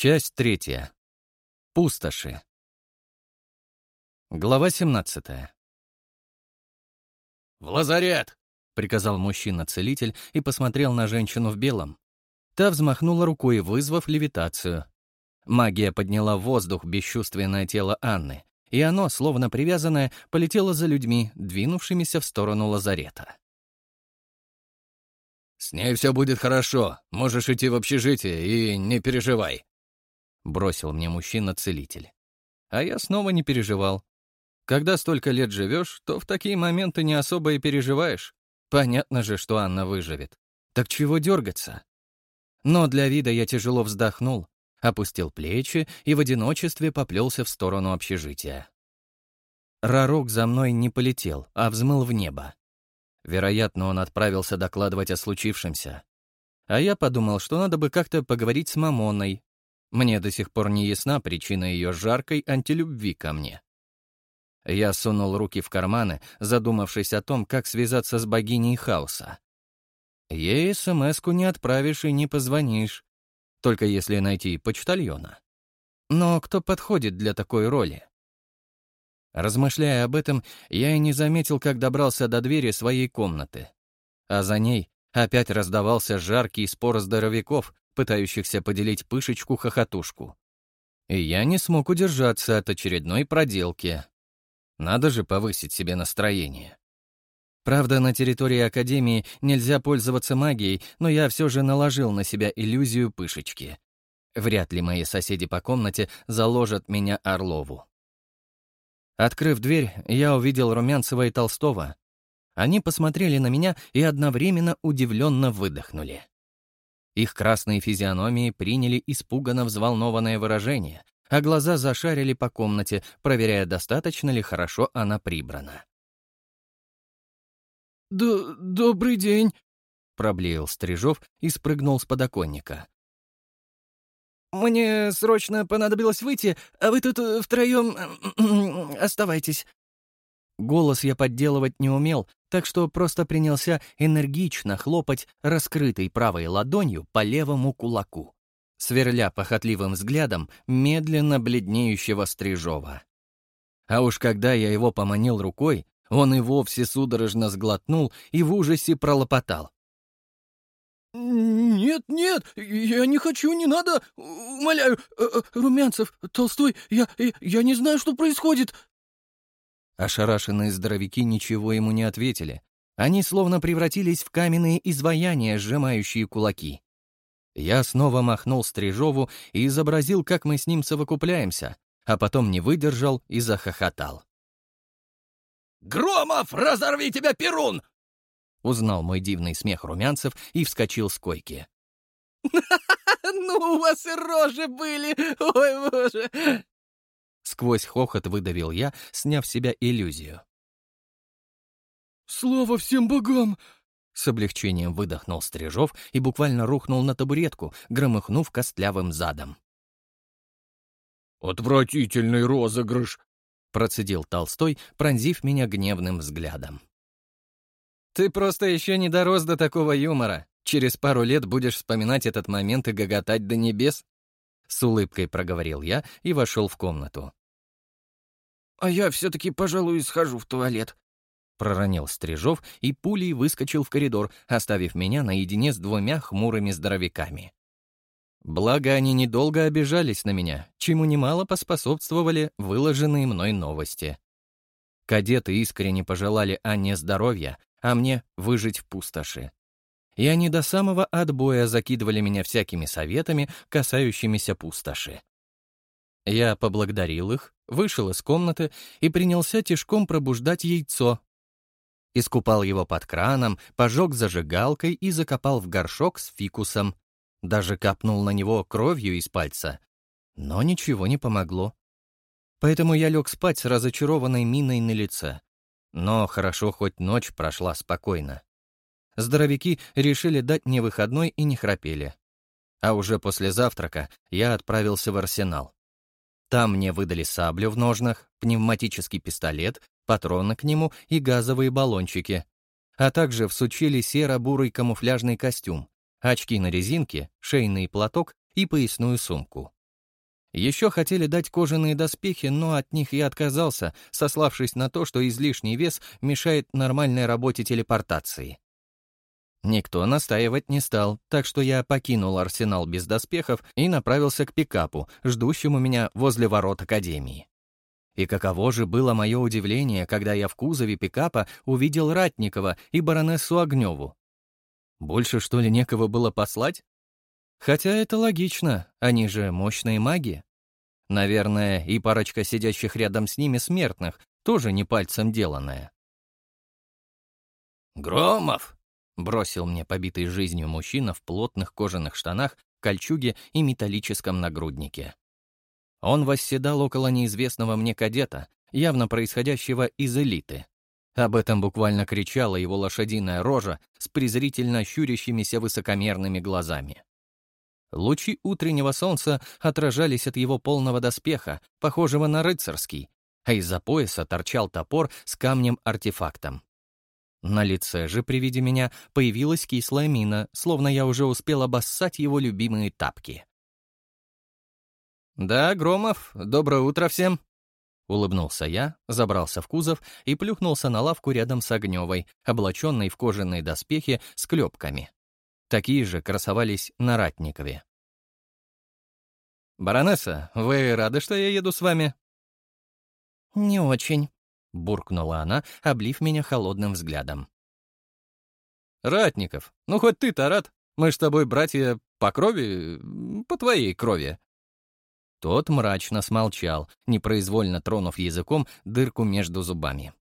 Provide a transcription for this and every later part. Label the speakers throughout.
Speaker 1: Часть третья. Пустоши. Глава 17.
Speaker 2: «В лазарет!»
Speaker 1: — приказал мужчина-целитель и посмотрел на женщину в белом. Та взмахнула рукой, вызвав левитацию. Магия подняла в воздух бесчувственное тело Анны, и оно, словно привязанное, полетело за людьми, двинувшимися в сторону лазарета.
Speaker 2: «С ней все будет хорошо. Можешь идти в общежитие и не переживай», —
Speaker 1: бросил мне мужчина-целитель. А я снова не переживал. Когда столько лет живешь, то в такие моменты не особо и переживаешь. Понятно же, что Анна выживет. Так чего дергаться? Но для вида я тяжело вздохнул, опустил плечи и в одиночестве поплелся в сторону общежития. Ророк за мной не полетел, а взмыл в небо. Вероятно, он отправился докладывать о случившемся. А я подумал, что надо бы как-то поговорить с Мамоной. Мне до сих пор не ясна причина ее жаркой антилюбви ко мне. Я сунул руки в карманы, задумавшись о том, как связаться с богиней хаоса. Ей смс-ку не отправишь и не позвонишь, только если найти почтальона. Но кто подходит для такой роли? Размышляя об этом, я и не заметил, как добрался до двери своей комнаты. А за ней опять раздавался жаркий спор здоровяков, пытающихся поделить пышечку-хохотушку. И я не смог удержаться от очередной проделки. Надо же повысить себе настроение. Правда, на территории Академии нельзя пользоваться магией, но я все же наложил на себя иллюзию пышечки. Вряд ли мои соседи по комнате заложат меня Орлову. Открыв дверь, я увидел Румянцева и Толстого, они посмотрели на меня и одновременно удивленно выдохнули. Их красные физиономии приняли испуганно взволнованное выражение, а глаза зашарили по комнате, проверяя, достаточно ли хорошо она прибрана.
Speaker 3: Д «Добрый день», — проблеял Стрижов и спрыгнул с подоконника. «Мне срочно понадобилось выйти, а вы тут э, втроем оставайтесь». Голос я подделывать не умел, так что просто принялся энергично хлопать раскрытой правой ладонью по левому кулаку, сверля похотливым взглядом медленно бледнеющего Стрижова. А уж когда я его поманил рукой, он и вовсе судорожно сглотнул и в ужасе пролопотал. «Нет, нет, я не хочу, не надо, умоляю, э, э, Румянцев, Толстой, я, я не знаю, что происходит».
Speaker 1: Ошарашенные здоровяки ничего ему не ответили. Они словно превратились в каменные изваяния, сжимающие кулаки. Я снова махнул Стрижову и изобразил, как мы с ним совокупляемся, а потом не выдержал и захохотал.
Speaker 2: «Громов, разорви тебя, Перун!»
Speaker 1: Узнал мой дивный смех румянцев и вскочил с койки.
Speaker 3: «Ну, у вас и рожи были! Ой, боже!»
Speaker 1: Сквозь хохот выдавил я, сняв с себя иллюзию.
Speaker 3: «Слава всем богам!»
Speaker 1: С облегчением выдохнул Стрижов и буквально рухнул на табуретку, громыхнув костлявым задом.
Speaker 2: «Отвратительный розыгрыш!»
Speaker 1: — процедил Толстой, пронзив меня гневным взглядом.
Speaker 4: «Ты просто еще не дорос до такого юмора. Через пару лет будешь вспоминать этот момент и гоготать до небес», — с улыбкой проговорил я и вошел в комнату.
Speaker 3: «А я все-таки, пожалуй, схожу в туалет», —
Speaker 1: проронил Стрижов и пулей выскочил в коридор, оставив меня наедине с двумя хмурыми здоровяками. Благо, они недолго обижались на меня, чему немало поспособствовали выложенные мной новости. Кадеты искренне пожелали Анне здоровья, а мне выжить в пустоши. И они до самого отбоя закидывали меня всякими советами, касающимися пустоши. Я поблагодарил их, вышел из комнаты и принялся тишком пробуждать яйцо. Искупал его под краном, пожег зажигалкой и закопал в горшок с фикусом. Даже капнул на него кровью из пальца. Но ничего не помогло. Поэтому я лег спать с разочарованной миной на лице. Но хорошо, хоть ночь прошла спокойно. Здоровяки решили дать мне выходной и не храпели. А уже после завтрака я отправился в арсенал. Там мне выдали саблю в ножнах, пневматический пистолет, патроны к нему и газовые баллончики. А также всучили серо-бурый камуфляжный костюм, очки на резинке, шейный платок и поясную сумку. Еще хотели дать кожаные доспехи, но от них я отказался, сославшись на то, что излишний вес мешает нормальной работе телепортации. Никто настаивать не стал, так что я покинул арсенал без доспехов и направился к пикапу, ждущему меня возле ворот Академии. И каково же было мое удивление, когда я в кузове пикапа увидел Ратникова и баронессу Огневу. Больше, что ли, некого было послать? Хотя это логично, они же мощные маги. Наверное, и парочка сидящих рядом с ними смертных тоже не пальцем деланная.
Speaker 2: «Громов!»
Speaker 1: — бросил мне побитый жизнью мужчина в плотных кожаных штанах, кольчуге и металлическом нагруднике. Он восседал около неизвестного мне кадета, явно происходящего из элиты. Об этом буквально кричала его лошадиная рожа с презрительно щурящимися высокомерными глазами. Лучи утреннего солнца отражались от его полного доспеха, похожего на рыцарский, а из-за пояса торчал топор с камнем-артефактом. На лице же при виде меня появилась кислая мина, словно я уже успел обоссать его любимые тапки. «Да, Громов, доброе утро всем!» Улыбнулся я, забрался в кузов и плюхнулся на лавку рядом с Огневой, облаченной в кожаные доспехи с клепками. Такие же красовались на Ратникове. «Баронесса, вы рады, что я еду с вами?»
Speaker 3: «Не очень», —
Speaker 1: буркнула она, облив меня холодным взглядом.
Speaker 2: «Ратников, ну хоть ты-то рад. Мы с тобой братья по крови, по твоей крови.
Speaker 1: Тот мрачно смолчал, непроизвольно тронув языком дырку между зубами.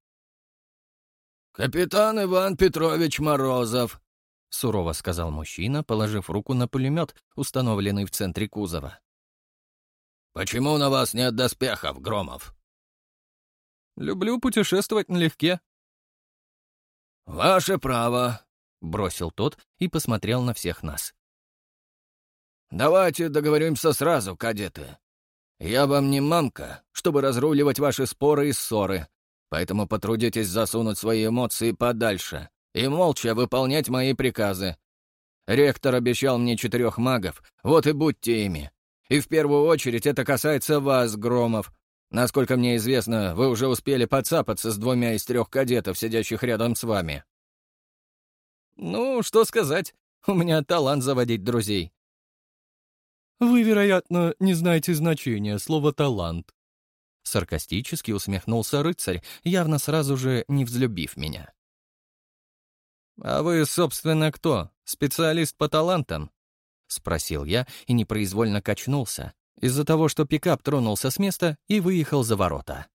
Speaker 2: «Капитан Иван Петрович Морозов», — сурово сказал мужчина, положив руку на пулемет, установленный в центре кузова. «Почему на вас нет доспехов, Громов?»
Speaker 1: «Люблю путешествовать налегке».
Speaker 2: «Ваше право», —
Speaker 1: бросил тот и посмотрел на всех нас.
Speaker 2: «Давайте договоримся сразу, кадеты. Я вам не мамка, чтобы разруливать ваши споры и ссоры, поэтому потрудитесь засунуть свои эмоции подальше и молча выполнять мои приказы. Ректор обещал мне четырех магов, вот и будьте ими. И в первую очередь это касается вас, Громов. Насколько мне известно, вы уже успели подцапаться с двумя из трех кадетов, сидящих рядом с вами.
Speaker 1: Ну, что сказать, у меня талант заводить друзей.
Speaker 3: «Вы, вероятно, не знаете значения слова «талант».
Speaker 1: Саркастически усмехнулся рыцарь, явно сразу же не взлюбив меня. «А вы, собственно, кто? Специалист по талантам?» — спросил я и непроизвольно качнулся, из-за того, что пикап тронулся с места и выехал за ворота.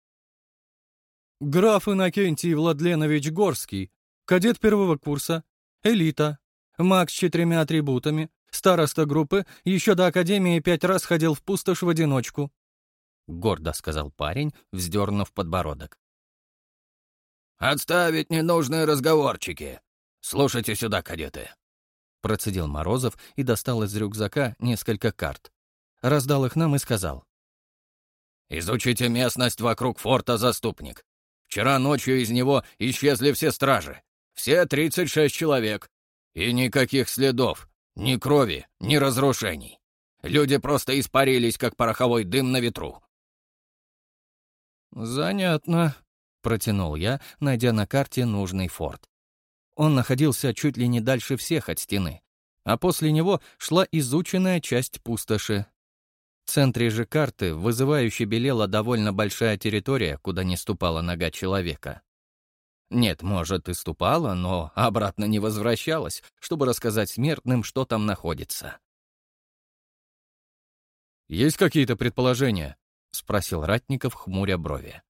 Speaker 3: «Граф Иннокентий Владленович Горский, кадет первого курса, элита, маг с четырьмя атрибутами, Староста группы еще до академии пять раз ходил в пустошь в одиночку.
Speaker 1: Гордо сказал парень, вздернув подбородок.
Speaker 2: «Отставить ненужные разговорчики! Слушайте сюда, кадеты!»
Speaker 1: Процедил Морозов и достал из рюкзака несколько карт. Раздал их нам и сказал.
Speaker 2: «Изучите местность вокруг форта Заступник. Вчера ночью из него исчезли все стражи. Все 36 человек. И никаких следов, ни крови, ни разрушений. Люди просто испарились, как пороховой дым на ветру.
Speaker 1: «Занятно», — протянул я, найдя на карте нужный форт. Он находился чуть ли не дальше всех от стены, а после него шла изученная часть пустоши. В центре же карты вызывающе белела довольно большая территория, куда не ступала нога человека. Нет, может, и ступала, но обратно не возвращалась, чтобы рассказать смертным, что там находится.
Speaker 2: «Есть какие-то предположения?» — спросил Ратников, хмуря брови.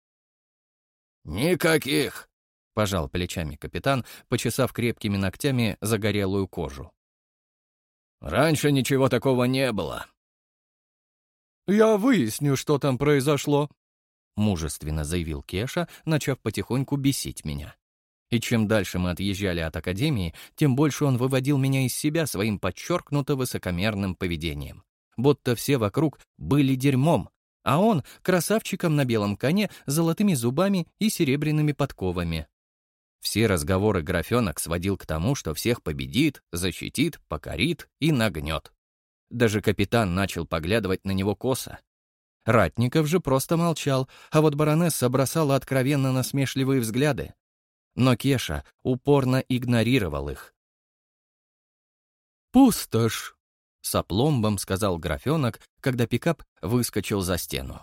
Speaker 2: «Никаких!» — пожал плечами капитан, почесав крепкими ногтями загорелую кожу. «Раньше ничего такого не было».
Speaker 3: «Я выясню, что там произошло», —
Speaker 1: мужественно заявил Кеша, начав потихоньку бесить меня. И чем дальше мы отъезжали от Академии, тем больше он выводил меня из себя своим подчеркнуто высокомерным поведением. Будто все вокруг были дерьмом, а он — красавчиком на белом коне с золотыми зубами и серебряными подковами. Все разговоры графенок сводил к тому, что всех победит, защитит, покорит и нагнет. Даже капитан начал поглядывать на него косо,
Speaker 3: Ратников же просто молчал, а вот баронесса бросала откровенно насмешливые взгляды. Но Кеша упорно игнорировал их. «Пустошь!» — с опломбом сказал графенок, когда пикап выскочил за стену.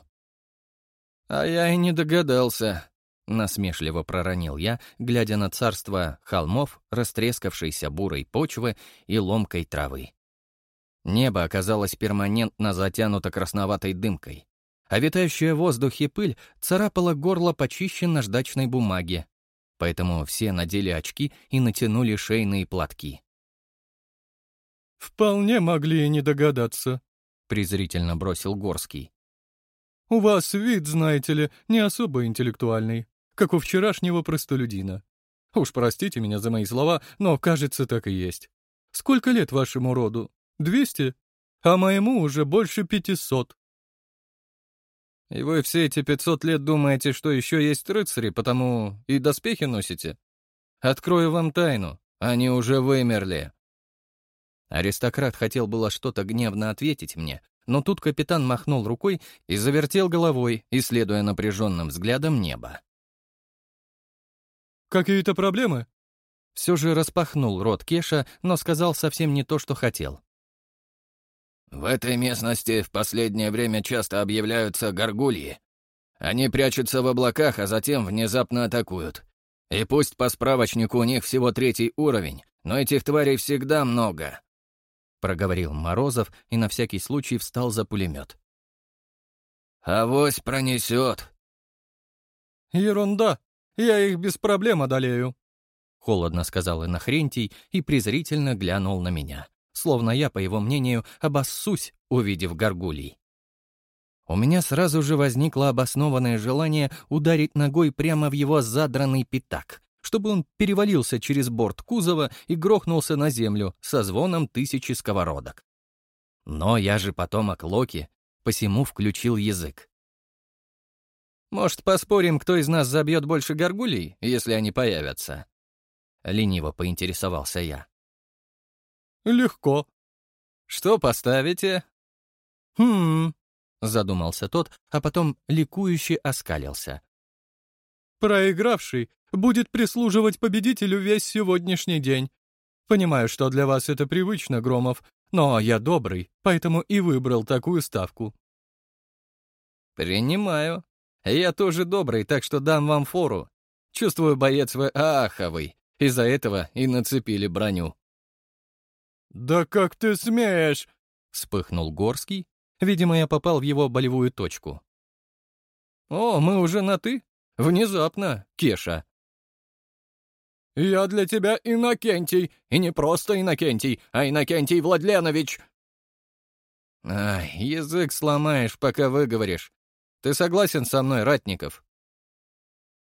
Speaker 1: «А я и не догадался», — насмешливо проронил я, глядя на царство холмов, растрескавшейся бурой почвы и ломкой травы. Небо оказалось перманентно затянуто красноватой дымкой, а витающая в воздухе пыль царапала горло почище наждачной бумаги, поэтому все надели очки и натянули шейные платки.
Speaker 5: «Вполне могли и не догадаться», — презрительно бросил Горский. «У вас вид, знаете ли, не особо интеллектуальный, как у вчерашнего простолюдина. Уж простите меня за мои слова, но, кажется, так и есть. Сколько лет вашему роду? Двести? А моему уже больше пятисот.
Speaker 1: И вы все эти пятьсот лет думаете, что еще есть рыцари, потому и доспехи носите? Открою вам тайну, они уже вымерли. Аристократ хотел было что-то гневно ответить мне, но тут капитан махнул рукой и завертел головой, исследуя напряженным взглядом небо.
Speaker 5: «Какие-то проблемы?»
Speaker 3: Все же распахнул рот Кеша, но сказал совсем не то, что хотел.
Speaker 2: В этой местности в последнее время часто объявляются горгульи. Они прячутся в облаках, а затем внезапно атакуют. И пусть по справочнику у них всего третий уровень, но этих тварей всегда много.
Speaker 3: Проговорил Морозов и на всякий случай встал за пулемет.
Speaker 2: «Авось пронесет!»
Speaker 5: «Ерунда! Я их без проблем одолею!»
Speaker 3: Холодно сказал Инохрентий и презрительно глянул на меня словно я, по его мнению, обоссусь, увидев горгулей. У меня сразу же возникло обоснованное желание ударить ногой прямо в его задранный пятак, чтобы он перевалился через борт кузова и грохнулся на землю со звоном тысячи сковородок. Но я же потомок Локи, посему включил язык.
Speaker 1: «Может, поспорим, кто из нас забьет больше горгулей, если они появятся?» Лениво поинтересовался я.
Speaker 5: «Легко».
Speaker 1: «Что поставите?»
Speaker 5: «Хм...»
Speaker 3: — задумался тот, а потом ликующе оскалился.
Speaker 5: «Проигравший будет прислуживать победителю весь сегодняшний день. Понимаю, что для вас это привычно, Громов, но я добрый, поэтому и выбрал такую ставку».
Speaker 1: «Принимаю. Я тоже добрый, так что дам вам фору. Чувствую, боец вы аховый. Из-за этого и нацепили броню».
Speaker 5: «Да как ты смеешь!»
Speaker 3: — вспыхнул Горский. Видимо, я попал в его болевую точку.
Speaker 1: «О, мы уже на «ты»? Внезапно, Кеша!»
Speaker 5: «Я для тебя Иннокентий, и не просто Иннокентий, а Иннокентий Владленович!»
Speaker 1: «Ай, язык сломаешь, пока выговоришь. Ты согласен со мной, Ратников?»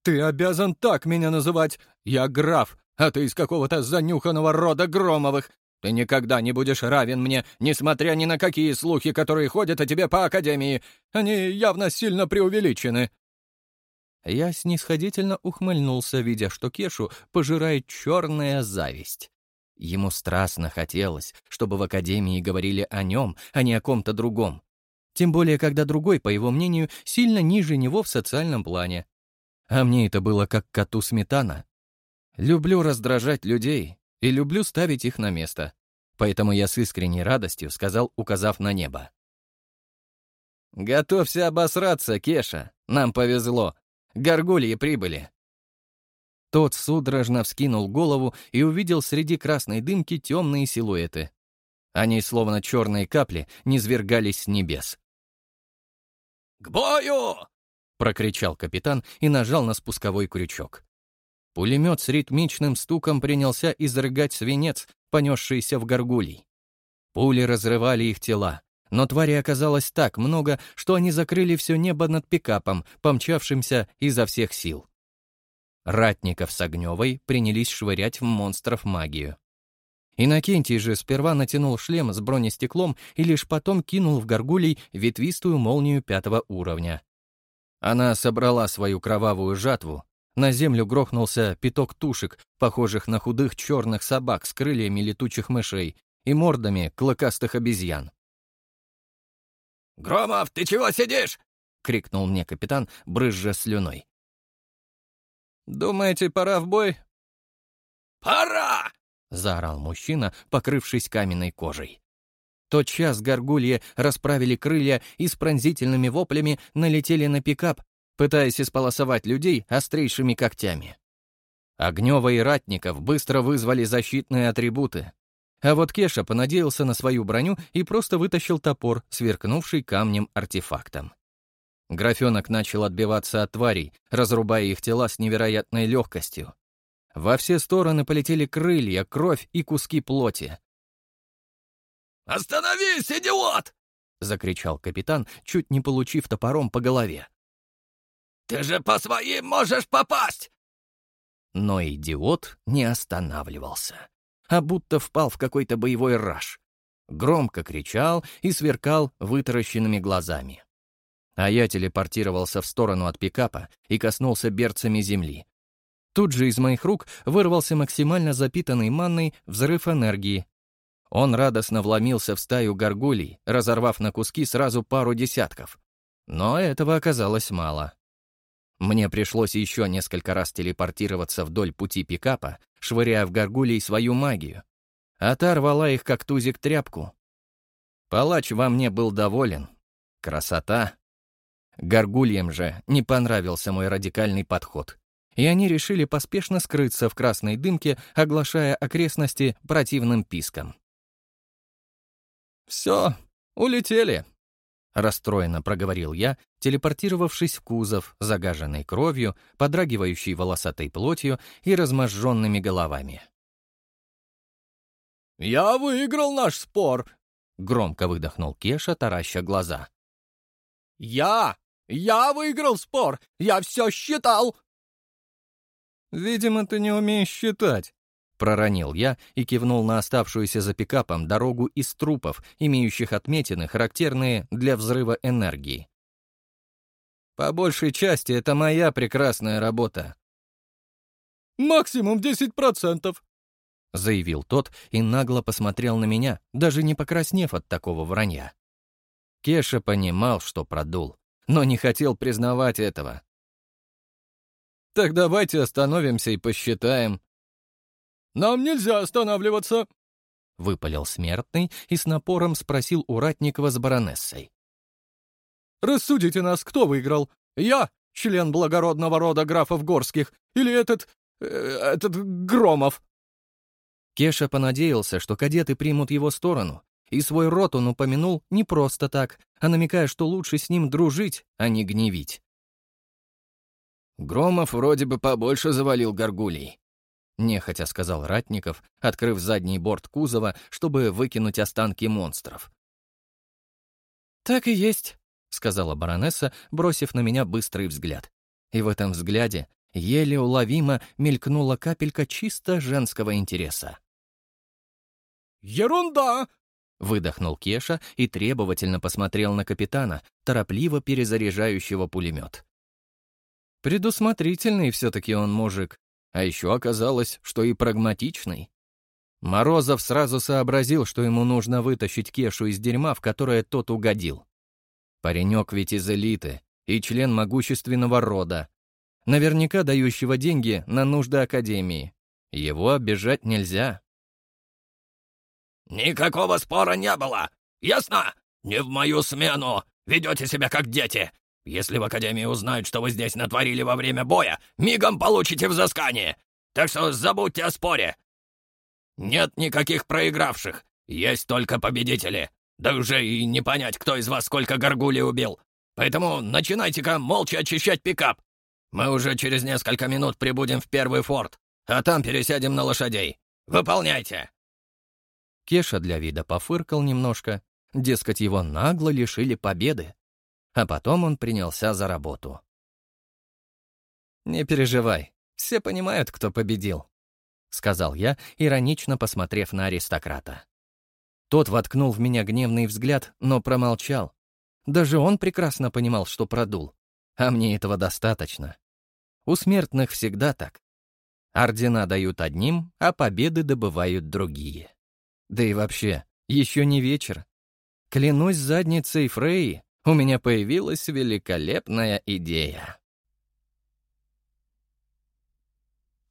Speaker 5: «Ты обязан так меня называть! Я граф, а ты из какого-то занюханного рода Громовых, ты никогда не будешь равен мне, несмотря ни на какие слухи, которые ходят о тебе по Академии. Они явно сильно преувеличены».
Speaker 3: Я снисходительно ухмыльнулся, видя, что Кешу пожирает черная зависть. Ему страстно хотелось, чтобы в Академии говорили о нем, а не о ком-то другом. Тем более, когда другой, по его мнению, сильно ниже него в социальном плане. А мне это было как коту сметана. Люблю раздражать людей, и люблю ставить их на место. Поэтому я с искренней радостью сказал, указав на небо.
Speaker 1: «Готовься обосраться, Кеша. Нам повезло. Горгульи прибыли».
Speaker 3: Тот судорожно вскинул голову и увидел среди красной дымки темные силуэты. Они, словно черные капли, низвергались с небес.
Speaker 2: «К бою!»
Speaker 3: — прокричал капитан и нажал на спусковой крючок. Пулемет с ритмичным стуком принялся изрыгать свинец, понесшийся в горгулей. Пули разрывали их тела, но твари оказалось так много, что они закрыли все небо над пикапом, помчавшимся изо всех сил. Ратников с Огневой принялись швырять в монстров магию. Иннокентий же сперва натянул шлем с бронестеклом и лишь потом кинул в горгулей ветвистую молнию пятого уровня. Она собрала свою кровавую жатву, на землю грохнулся пяток тушек, похожих на худых черных собак с крыльями летучих мышей и мордами клыкастых обезьян.
Speaker 2: Громов, ты чего сидишь?» — крикнул мне капитан, брызжа слюной.
Speaker 1: «Думаете, пора в бой?»
Speaker 2: «Пора!»
Speaker 3: — заорал мужчина, покрывшись каменной кожей. Тотчас горгульи расправили крылья и с пронзительными воплями налетели на пикап, пытаясь исполосовать людей острейшими когтями. Огнева и Ратников быстро вызвали защитные атрибуты. А вот Кеша понадеялся на свою броню и просто вытащил топор, сверкнувший камнем артефактом. Графенок начал отбиваться от тварей, разрубая их тела с невероятной легкостью. Во все стороны полетели крылья, кровь и куски плоти.
Speaker 2: «Остановись, идиот!» — закричал капитан, чуть не получив топором по голове. «Ты же по своим можешь попасть!»
Speaker 3: Но идиот не останавливался, а будто впал в какой-то боевой раж. Громко кричал и сверкал вытаращенными глазами. А я телепортировался в сторону от пикапа и коснулся берцами земли. Тут же из моих рук вырвался максимально запитанный манной взрыв энергии. Он радостно вломился в стаю горгулей, разорвав на куски сразу пару десятков. Но этого оказалось мало. Мне пришлось еще несколько раз телепортироваться вдоль пути пикапа, швыряя в горгулей свою магию. А та рвала их, как тузик, тряпку. Палач во мне был доволен. Красота. Горгульям же не понравился мой радикальный подход и они решили поспешно скрыться в красной дымке, оглашая окрестности противным писком.
Speaker 1: «Все, улетели», — расстроенно проговорил я, телепортировавшись в кузов, загаженный кровью, подрагивающей волосатой плотью и разможженными головами.
Speaker 5: «Я выиграл наш спор», —
Speaker 3: громко выдохнул Кеша, тараща глаза.
Speaker 5: «Я! Я выиграл спор! Я все считал!»
Speaker 1: «Видимо, ты не умеешь считать», — проронил я и кивнул на оставшуюся за пикапом дорогу из трупов, имеющих отметины, характерные для взрыва энергии. «По большей части это моя прекрасная работа».
Speaker 5: «Максимум 10%, —
Speaker 3: заявил тот и нагло посмотрел на меня, даже не покраснев от такого вранья. Кеша понимал, что продул, но не хотел признавать этого.
Speaker 1: Так давайте остановимся и посчитаем».
Speaker 5: «Нам нельзя останавливаться», —
Speaker 3: выпалил смертный и с напором спросил у Ратникова с баронессой.
Speaker 5: «Рассудите нас, кто выиграл? Я, член благородного рода графов Горских, или этот... Э, этот Громов?»
Speaker 3: Кеша понадеялся, что кадеты примут его сторону, и свой род он упомянул не просто так, а намекая, что лучше с ним дружить, а не гневить.
Speaker 2: Громов вроде бы побольше завалил горгулей.
Speaker 3: Нехотя сказал Ратников, открыв задний борт кузова, чтобы выкинуть останки монстров.
Speaker 4: «Так и есть», —
Speaker 3: сказала баронесса, бросив на меня быстрый взгляд. И в этом взгляде еле уловимо мелькнула капелька чисто женского интереса.
Speaker 5: «Ерунда!»
Speaker 3: — выдохнул Кеша и требовательно посмотрел на капитана, торопливо перезаряжающего пулемет.
Speaker 1: Предусмотрительный все-таки он мужик. А еще оказалось, что и прагматичный. Морозов сразу сообразил, что ему нужно вытащить Кешу из дерьма, в которое тот угодил. Паренек ведь из элиты и член могущественного рода, наверняка дающего деньги на нужды Академии. Его обижать нельзя.
Speaker 2: «Никакого спора не было! Ясно? Не в мою смену! Ведете себя как дети! Если в Академии узнают, что вы здесь натворили во время боя, мигом получите взыскание. Так что забудьте о споре. Нет никаких проигравших, есть только победители. Да уже и не понять, кто из вас сколько горгулей убил. Поэтому начинайте-ка молча очищать пикап. Мы уже через несколько минут прибудем в первый форт, а там пересядем на лошадей. Выполняйте!»
Speaker 3: Кеша для вида пофыркал немножко. Дескать, его нагло лишили победы. А потом он принялся за работу.
Speaker 1: «Не переживай, все понимают, кто победил», —
Speaker 3: сказал я, иронично посмотрев на аристократа. Тот воткнул в меня гневный взгляд, но промолчал. Даже он прекрасно понимал, что продул. А мне этого достаточно. У смертных всегда так. Ордена дают одним, а победы добывают другие. Да и вообще, еще не вечер. Клянусь задницей Фрей,
Speaker 1: у меня появилась великолепная идея.